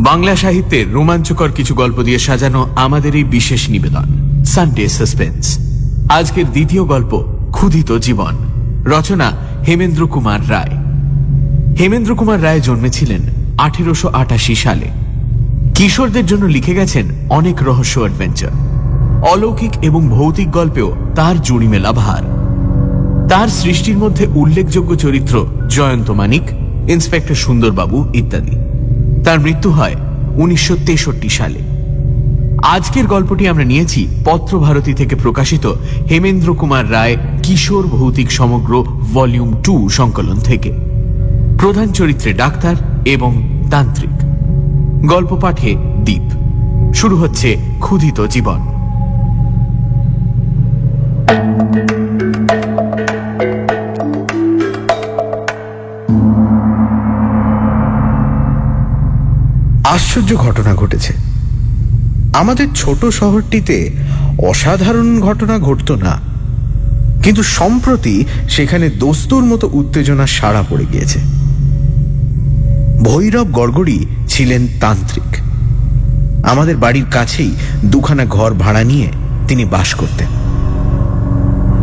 বাংলা সাহিত্যের রোমাঞ্চকর কিছু গল্প দিয়ে সাজানো আমাদের এই বিশেষ নিবেদন সানডে সাসপেন্স আজকের দ্বিতীয় গল্প, ক্ষুধিত জীবন। রচনা, হেমেন্দ্র কুমার রায়। হেমেন্দ্র কুমার রায় জন্মেছিলেন আঠেরোশো আটাশি সালে। কিশোরদের জন্য লিখে গেছেন অনেক রহস্য অ্যাডভেঞ্চার। অলৌকিক এবং ভৌতিক গল্পেও তার জুড়ি মেলা ভার। তার সৃষ্টির মধ্যে উল্লেখযোগ্য চরিত্র জয়ন্ত মানিক, ইন্সপেক্টর সুন্দরবাবু ইত্যাদি। তার মৃত্যু হয় উনিশশো তেষট্টি সালে। আজকের গল্পটি আমরা নিয়েছি পত্রভারতী থেকে প্রকাশিত হেমেন্দ্র কুমার রায় কিশোর ভৌতিক সমগ্র ভলিউম টু সংকলন থেকে। প্রধান চরিত্রে ডাক্তার এবং তান্ত্রিক। গল্প পাঠে দ্বীপ শুরু হচ্ছে ক্ষুধিত জীবন। আশ্চর্য ঘটনা ঘটেছে। আমাদের ছোট শহরটিতে অসাধারণ ঘটনা ঘটত না। কিন্তু সম্প্রতি সেখানে দোস্তুর মতো উত্তেজনা সাড়া পড়ে গিয়েছে। ভৈরব গড়গড়ি ছিলেন তান্ত্রিক। আমাদের বাড়ির কাছেই দুখানা ঘর ভাড়া নিয়ে তিনি বাস করতেন।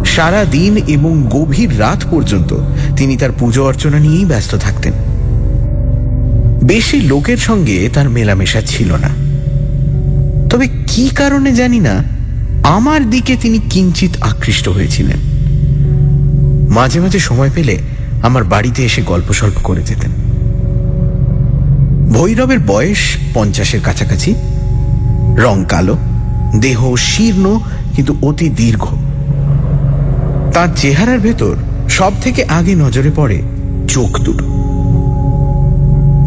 সারা দিন এবং গভীর রাত পর্যন্ত তিনি তার পুজো অর্চনা নিয়েই ব্যস্ত থাকতেন। বেশি লোকের সঙ্গে তার মেলামেশা ছিল না। তবে কি কারণে জানি না, আমার দিকে তিনি কিঞ্চিত আকৃষ্ট হয়েছিলেন। মাঝে মাঝে সময় পেলে আমার বাড়িতে এসে গল্প সল্প করে যেতেন। ভৈরবের বয়স পঞ্চাশের কাছাকাছি, রং কালো, দেহ শীর্ণ কিন্তু অতি দীর্ঘ। তার চেহারার ভেতর সব থেকে আগে নজরে পড়ে চোখ দুটো।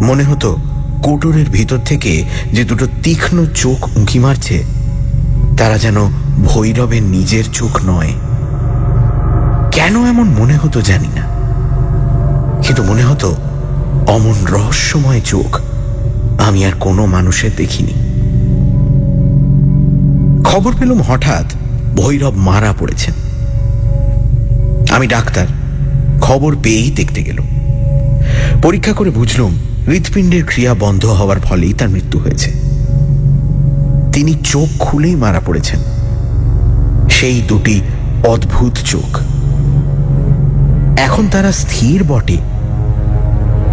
মনে হতো কোটরের ভিতর থেকে যে দুটো তীক্ষ্ণ চোখ উঁকি মারছে, তারা যেন ভৈরবের নিজের চোখ নয়। কেন এমন মনে হতো জানি না। কিন্তু মনে হতো অমন রহস্যময় চোখ আমি আর কোনো মানুষের দেখিনি। খবর পেলুম হঠাৎ ভৈরব মারা পড়েছেন। আমি ডাক্তার, খবর পেয়েই দেখতে গেলুম। পরীক্ষা করে বুঝলুম হৃৎপিণ্ডের ক্রিয়া বন্ধ হওয়ার ফলেই তার মৃত্যু হয়েছে। তিনি চোখ খুলেই মারা পড়েছেন। সেই দুটি অদ্ভুত চোখ। এখন তারা স্থির বটে,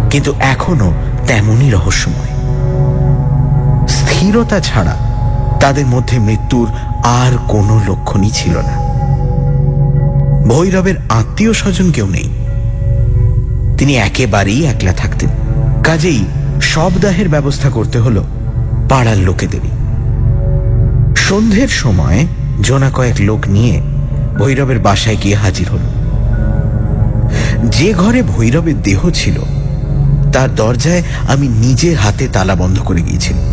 কিন্তু এখনও তেমনই রহস্যময়। স্থিরতা ছাড়া তাদের মধ্যে মৃত্যুর আর কোনো লক্ষণই ছিল না। ভৈরবের আত্মীয় স্বজন কেউ নেই। তিনি একেবারেই একলা থাকতেন। কাজেই সব দাহের ব্যবস্থা করতে হলো পাড়ার লোকেদেরই। সন্ধ্যের সময় জোনা কয়েক লোক নিয়ে ভৈরবের বাসায় গিয়ে হাজির হল। যে ঘরে ভৈরবের দেহ ছিল, তার দরজায় আমি নিজে হাতে তালা বন্ধ করে গিয়েছিলাম।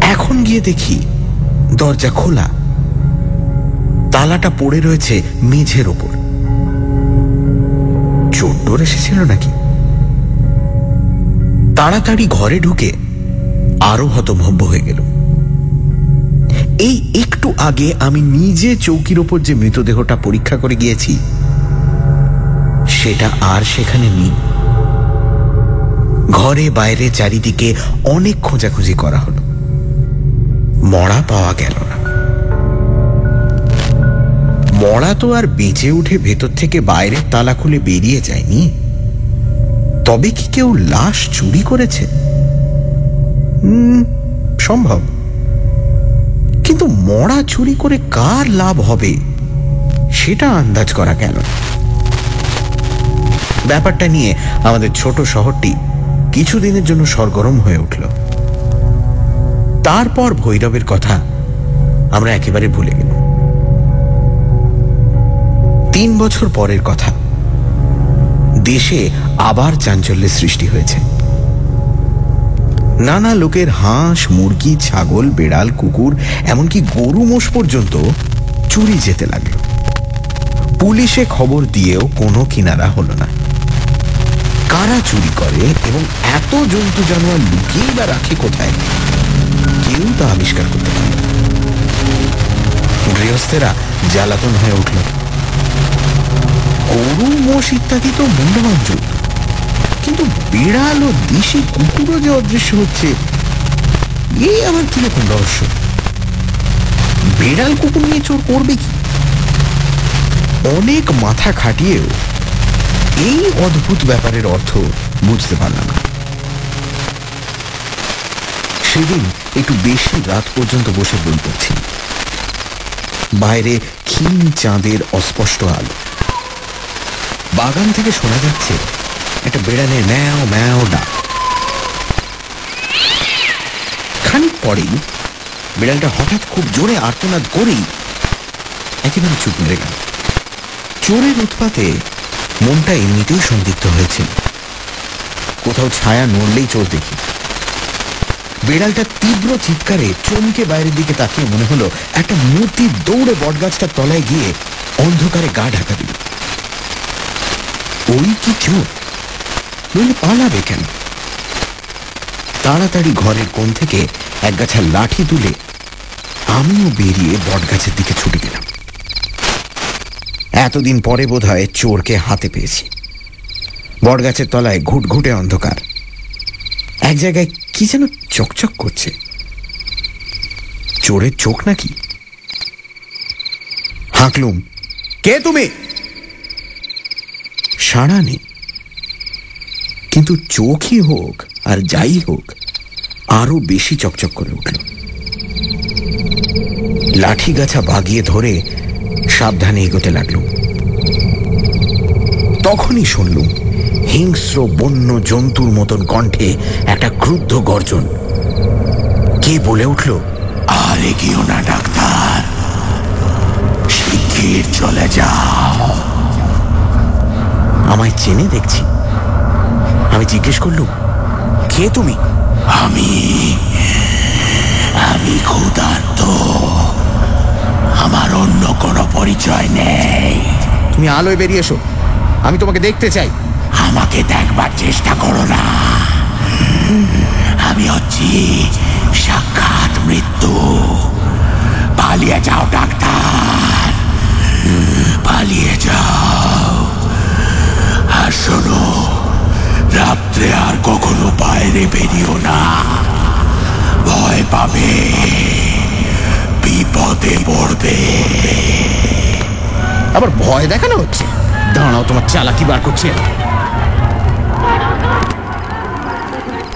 এখন গিয়ে দেখি দরজা খোলা। তালাটা পড়ে রয়েছে মেঝের ওপর। চোর এসেছিল নাকি? তাড়াতাড়ি ঘরে ঢুকে আরও হতভম্ব হয়ে গেল। এই একটু আগে আমি নিজে চৌকির ওপর যে মৃতদেহটা পরীক্ষা করে গিয়েছি, সেটা আর সেখানে নেই। ঘরে বাইরে চারিদিকে অনেক খোঁজাখুঁজি করা হলো। মরা পাওয়া গেল না। মরা তো আর বেঁচে উঠে ভেতর থেকে বাইরের তালা খুলে বেরিয়ে যায়নি? তবে কি কেউ লাশ চুরি করেছে? সম্ভব। কিন্তু মরা চুরি করে কার লাভ হবে? সেটা আন্দাজ করা গেল ব্যাপারটা নিয়ে আমাদের ছোট শহরটি কিছুদিনের জন্য সরগরম হয়ে উঠল। তারপর ভৈরবের কথা আমরা একেবারে ভুলে গেল তিন বছর পরের কথা। দেশে আবার চাঞ্চল্যের সৃষ্টি হয়েছে। নানা লোকের হাঁস, মুরগি, ছাগল, বেড়াল, কুকুর, এমনকি গরু মোষ পর্যন্ত চুরি যেতে লাগল। পুলিশে খবর দিয়েও কোনো কিনারা হলো না। কারা চুরি করে এবং এত জন্তু জানোয়ার লুকিয়েই বা রাখে কোথায়? কেউ তা আবিষ্কার করতে পারে গৃহস্থেরা জ্বালাতন হয়ে উঠল। গরু মোষ ইত্যাদি তো মূল্যবান কিন্তু বিড়াল ও দেশি কুকুরও যে অদৃশ্য হচ্ছে এই আবার কীরকম রহস্য? বেড়াল কুকুর নিয়ে চোর করবে কি? অনেক মাথা খাটিয়েও এই অদ্ভুত ব্যাপারের অর্থ বুঝতে পারলাম সেদিন একটু বেশি রাত পর্যন্ত বসে বই পড়ছি। বাইরে ক্ষীণ চাঁদের অস্পষ্ট আলো। বাগান থেকে শোনা যাচ্ছে একটা বেড়ালের ম্যাও ম্যাও ডাক। খানিক পরেই বিড়ালটা হঠাৎ খুব জোরে আর্তনাদ করেই একেবারে চুপ মেরে গেল। চোরের উৎপাতে মনটা এমনিতেই সন্দিগ্ধ হয়েছিল। কোথাও ছায়া নড়লেই চোর দেখি। বেড়ালটা তীব্র চিৎকারে চমকে বাইরের দিকে তাকিয়ে মনে হলো, একটা মূর্তি দৌড়ে বটগাছটার তলায় গিয়ে অন্ধকারে গা ঢাকা দিল। ওই কি চোর? নইলে পালাবে কেন? তাড়াতাড়ি ঘরের কোণ থেকে এক গাছা লাঠি তুলে আমিও বেরিয়ে বটগাছের দিকে ছুটে গেলাম। এতদিন পরে বোধ চোরকে হাতে পেয়েছি। বটগাছের তলায় ঘুটঘুটে অন্ধকার। এক জায়গায় কি যেন চকচক করছে। চোরের চোখ নাকি? হাঁকলুম। কে তুমি? সাড়া নেই। কিন্তু চোখই হোক আর যাই হোক, আরও বেশি চকচক করে উঠল। লাঠি গাছা বাগিয়ে ধরে সাবধানে এগোতে লাগলুম। তখনই শুনলুম হিংস্র বন্য জন্তুর মতন কণ্ঠে একটা ক্রুদ্ধ গর্জন। কে বলে উঠল? আর এগিয়েও না ডাক্তার। শিগগির চলে যাও। আমায় চেনে দেখছি। আমি জিজ্ঞেস করলুম কে তুমি? আমি আমি ক্ষুধার্ত। আমার অন্য কোনো পরিচয় নেই। তুমি আলোয় বেরিয়ে এসো। আমি তোমাকে দেখতে চাই। আমাকে দেখবার চেষ্টা করো না। আমি হচ্ছি সাক্ষাৎ মৃত্যু। পালিয়ে যাও, ডাক্তার। পালিয়ে যাও। আর শোনো, রাত্রে আর কখনো বাইরে বেরিও না। ভয় পাবে, বিপদে পড়বে। আবার ভয় দেখানো হচ্ছে? দাঁড়াও, তোমার চালাকি বার করছি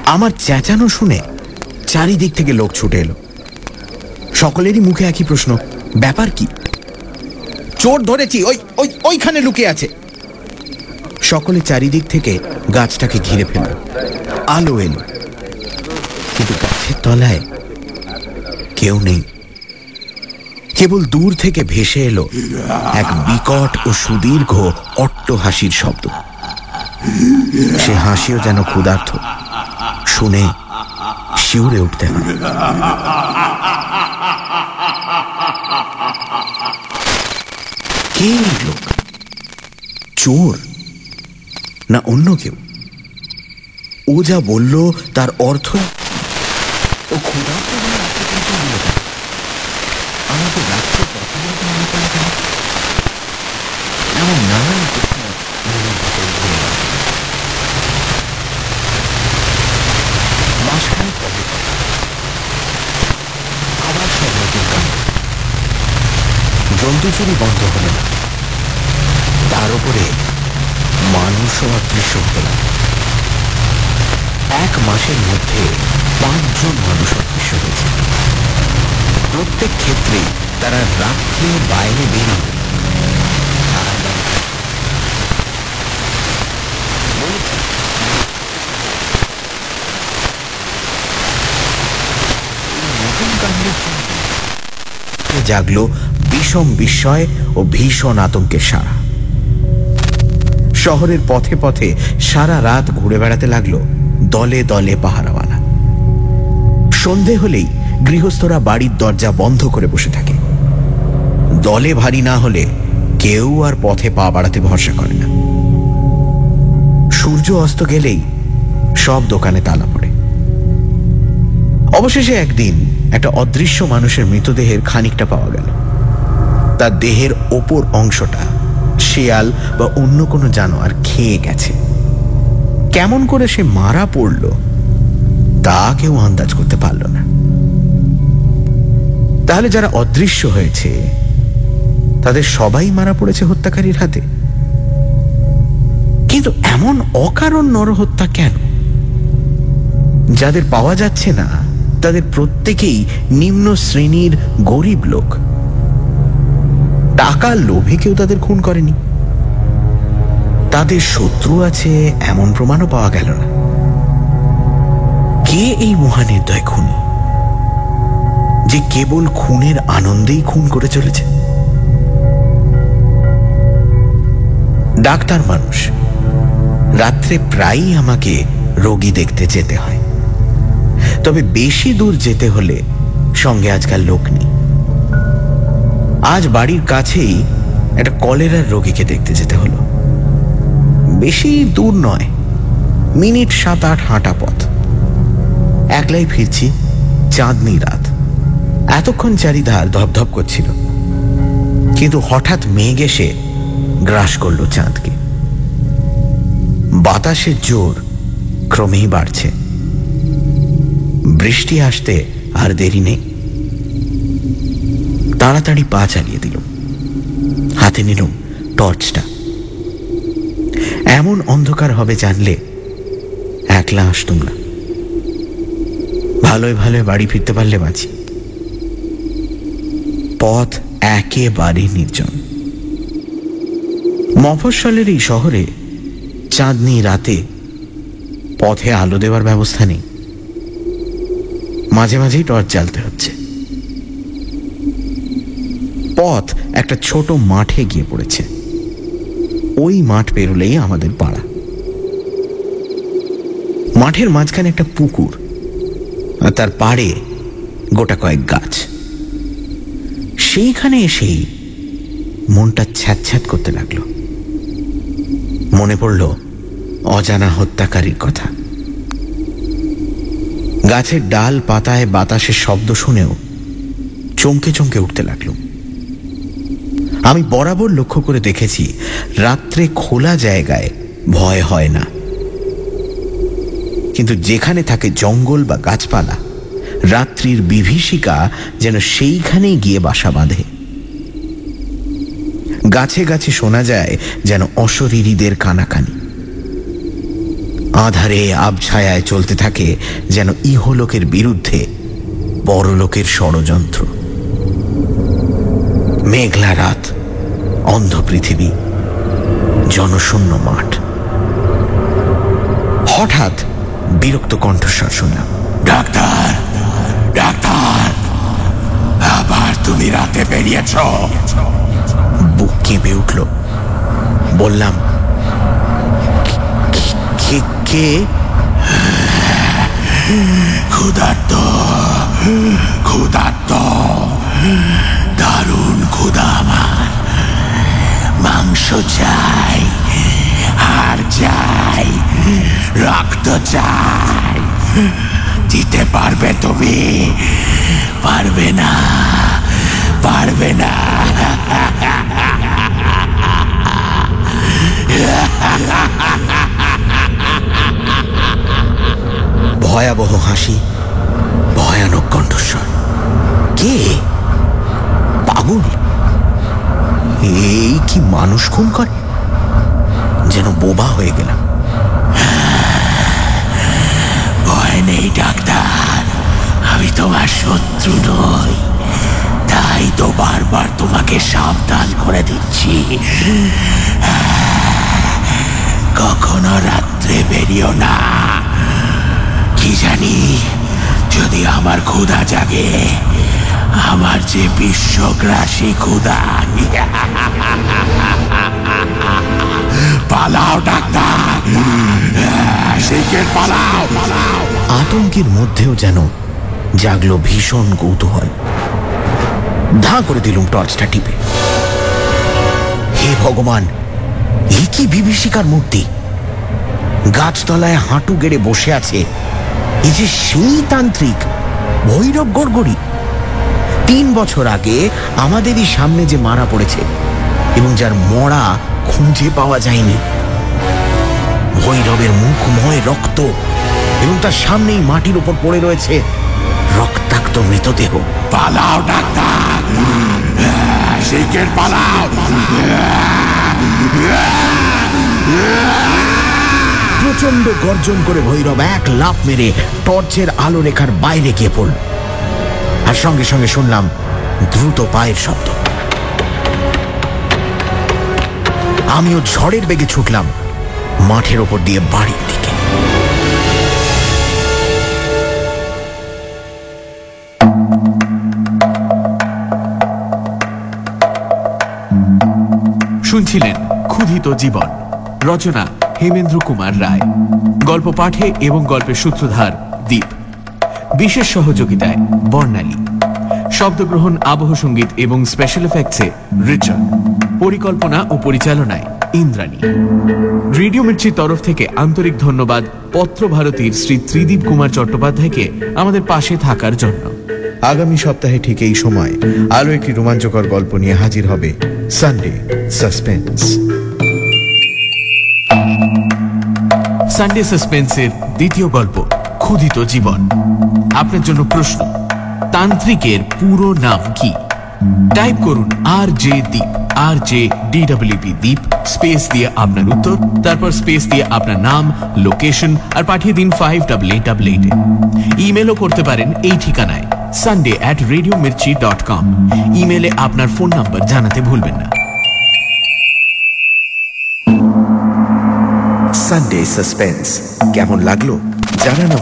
আমার চেঁচানো শুনে চারিদিক থেকে লোক ছুটে এলো। সকলেরই মুখে একই প্রশ্ন, ব্যাপার কি? চোর ধরেছি, ওই ওই, ওইখানে লুকিয়ে আছে। সকলে চারিদিক থেকে গাছটাকে ঘিরে ফেলল। আলো এলো। কিন্তু গাছের তলায় কেউ নেই। কেবল দূর থেকে ভেসে এলো এক বিকট ও সুদীর্ঘ অট্ট হাসির শব্দ। সে হাসিও যেন ক্ষুধার্থ শুনে শিউরে উঠতে কে লোক? চোর? না অন্য কেউ? ও যা বলল, তার অর্থ ও ক্ষুধার্ত বলে আত্মপরিচয় দিল কেন? আমাকে রাত্রে কথা বলতে মনে করে কেন এমন নানান প্রশ্ন মনের ভেতর ঘুরে বেড়ায়। মাসখানেক পরে আবার সব নতুন কাণ্ড। জন্তু বন্ধ হলো না। তার উপরে মানুষও অদৃশ্য হতে লাগল এক মাসের মধ্যে পাঁচজন মানুষ অদৃশ্য হয়েছে। প্রত্যেক ক্ষেত্রে তারা রাত্রে বাইরে বেরিয়ে জাগলো বিষম বিস্ময় ও ভীষণ আতঙ্কের সারা শহরের পথে পথে সারা রাত ঘুরে বেড়াতে লাগল দলে দলে পাহারাওয়ালা। সন্ধে হলেই গৃহস্থরা বাড়ির দরজা বন্ধ করে বসে থাকে। দলে ভারী না হলে কেউ আর পথে পা বাড়াতে ভরসা করে না। সূর্য অস্ত গেলেই সব দোকানে তালা পড়ে। অবশেষে একদিন একটা অদৃশ্য মানুষের মৃতদেহের খানিকটা পাওয়া গেল। তার দেহের ওপর অংশটা, শেয়াল বা অন্য কোনো জানোয়ার খেয়ে গেছে। কেমন করে সে মারা পড়ল, তা কেউ আন্দাজ করতে পারল না। তাহলে যারা অদৃশ্য হয়েছে, তাদের সবাই মারা পড়েছে হত্যাকারীর হাতে। কিন্তু এমন অকারণ নরহত্যা কেন? যাদের পাওয়া যাচ্ছে না, তাদের প্রত্যেকেই নিম্ন শ্রেণির গরিব লোক। টাকার লোভে কেউ তাদের খুন করেনি। তাদের শত্রু আছে এমন প্রমাণও পাওয়া গেল না। কে এই মহানির্দয় খুনি? যে কেবল খুনের আনন্দেই খুন করে চলেছে? ডাক্তার মানুষ, রাত্রে প্রায়ই আমাকে রোগী দেখতে যেতে হয়। তবে বেশি দূর যেতে হলে সঙ্গে আজকাল লোক নেই। আজ বাড়ির কাছেই একটা কলেরার রোগীকে দেখতে যেতে হলো। বেশি দূর নয়, মিনিট সাত আট হাঁটা পথ। একলাই ফিরছি চাঁদনি রাত। এতক্ষণ চারিধার ধপধপ করছিল। কিন্তু হঠাৎ মেঘ এসে গ্রাস করল চাঁদকে। বাতাসের জোর ক্রমেই বাড়ছে। বৃষ্টি আসতে আর দেরি নেই। তাড়াতাড়ি পা চালিয়ে দিল। হাতে নিলাম টর্চটা। এমন অন্ধকার হবে জানলে একলা আসতুম না। ভালোই ভালোই বাড়ি ফিরতে পারলে বাঁচি। পথ একেবারে নির্জন। মফস্বলের এই শহরে চাঁদনি রাতে পথে আলো দেওয়ার ব্যবস্থা নেই। মাঝে মাঝেই টর্চ জ্বালতে হচ্ছে। পথ একটা ছোট মাঠে গিয়ে পড়েছে। ওই মাঠ পেরোলেই আমাদের পাড়া। মাঠের মাঝখানে একটা পুকুর, আর তার পাড়ে গোটা কয়েক গাছ। সেইখানে এসেই মনটা ছ্যাঁত করতে লাগল। মনে পড়ল, অজানা হত্যাকারীর কথা। গাছের ডাল পাতায় বাতাসের শব্দ শুনেও চমকে চমকে উঠতে লাগল। আমি বরাবর লক্ষ্য করে দেখেছি, রাত্রে খোলা জায়গায় ভয় হয় না। কিন্তু যেখানে থাকে জঙ্গল বা গাছপালা, রাত্রির বিভীষিকা যেন সেইখানেই গিয়ে বাসা বাঁধে। গাছে গাছে শোনা যায় যেন অশরীরীদের কানাকানি। আধারে আবছায়ায় চলতে থাকে যেন ইহলোকের বিরুদ্ধে পরলোকের ষড়যন্ত্র। মেঘলা রাত। অন্ধ পৃথিবী, জনশূন্য মাঠ। হঠাৎ বিরক্ত কণ্ঠস্বর শুনলাম, ডাক্তার ডাক্তার, আবার তুমি রাতে বেরিয়েছ? বুক কেঁপে উঠল। বললাম, কে ক্ষুধার্ত ক্ষুধার্ত, দারুণ ক্ষুধা আমার। মাংস চাই, হাড় চাই, রক্ত চাই। দিতে পারবে তুমি? পারবে না পারবে না। ভয়াবহ হাসি, ভয়ানক কণ্ঠস্বর। কে? পাগল এই কি মানুষ খুন করে? যেন বোবা হয়ে গেলাম। ভয় নেই, ডাক্তার। আমি তোমার শত্রু নই। তাই তো বারবার তোমাকে সাবধান করে দিচ্ছি। কখনো রাত্রে বেরিও না। কি জানি, যদি আমার ক্ষুধা জাগে আমার যে বিশ্বগ্রাসী ক্ষুধা। পালাও, ডাক্তার। পালাও পালাও। আতঙ্কের মধ্যেও যেন জাগলো ভীষণ কৌতূহল। ধা করে দিলুম টর্চটা টিপে। হে ভগবান, এ কি বিভীষিকার মূর্তি? গাছতলায় হাঁটু গেড়ে বসে আছে। এই যে সেই তান্ত্রিক, ভৈরব গড়গড়ি। তিন বছর আগে আমাদেরই সামনে যে মারা পড়েছে এবং যার মরা খুঁজে পাওয়া যায়নি। ভৈরবের মুখময় রক্ত এবং তার সামনেই মাটির উপর পড়ে রয়েছে রক্তাক্ত মৃতদেহ। পালাও ডাক্তার! পালাও! প্রচণ্ড গর্জন করে ভৈরব এক লাফ মেরে টর্চের আলো রেখার বাইরে গিয়ে পড়ল। আর সঙ্গে সঙ্গে শুনলাম দ্রুত পায়ের শব্দ। আমিও ঝড়ের বেগে ছুটলাম মাঠের ওপর দিয়ে বাড়ির দিকে। শুনছিলেন ক্ষুধিত জীবন, রচনা হেমেন্দ্র কুমার রায়। গল্প পাঠে এবং গল্পের সূত্রধার দীপ। বিশেষ সহযোগিতায় বর্ণালী। শব্দগ্রহণ আবহ সংগীত এবং স্পেশাল এফেক্টসে রিচার্ড পরিকল্পনা ও পরিচালনায় ইন্দ্রাণী। রেডিও মির্চির তরফ থেকে আন্তরিক ধন্যবাদ পত্র ভারতীর শ্রী ত্রিদীপ কুমার চট্টোপাধ্যায়কে আমাদের পাশে থাকার জন্য। আগামী সপ্তাহে ঠিক এই সময় আরও একটি রোমাঞ্চকর গল্প নিয়ে হাজির হবে সানডে সাসপেন্স সানডে সাসপেন্সের দ্বিতীয় গল্প। ক্ষুধিত জীবন। আপনার জন্য প্রশ্ন, তান্ত্রিকের পুরো নাম কি? টাইপ করুন আর জে দ্বীপ আর জে ডিডব্লিউপি দ্বীপ, স্পেস দিয়ে আপনার উত্তর, তারপর স্পেস দিয়ে আপনার নাম, লোকেশন, আর পাঠিয়ে দিন ফাইভ ডাবল এইট ডাবল এইটে ইমেলও করতে পারেন এই ঠিকানায় Sunday at radio Mirchi dot com ইমেলে আপনার ফোন নাম্বার জানাতে ভুলবেন না। সানডে সাসপেন্স কেমন লাগল? জানানো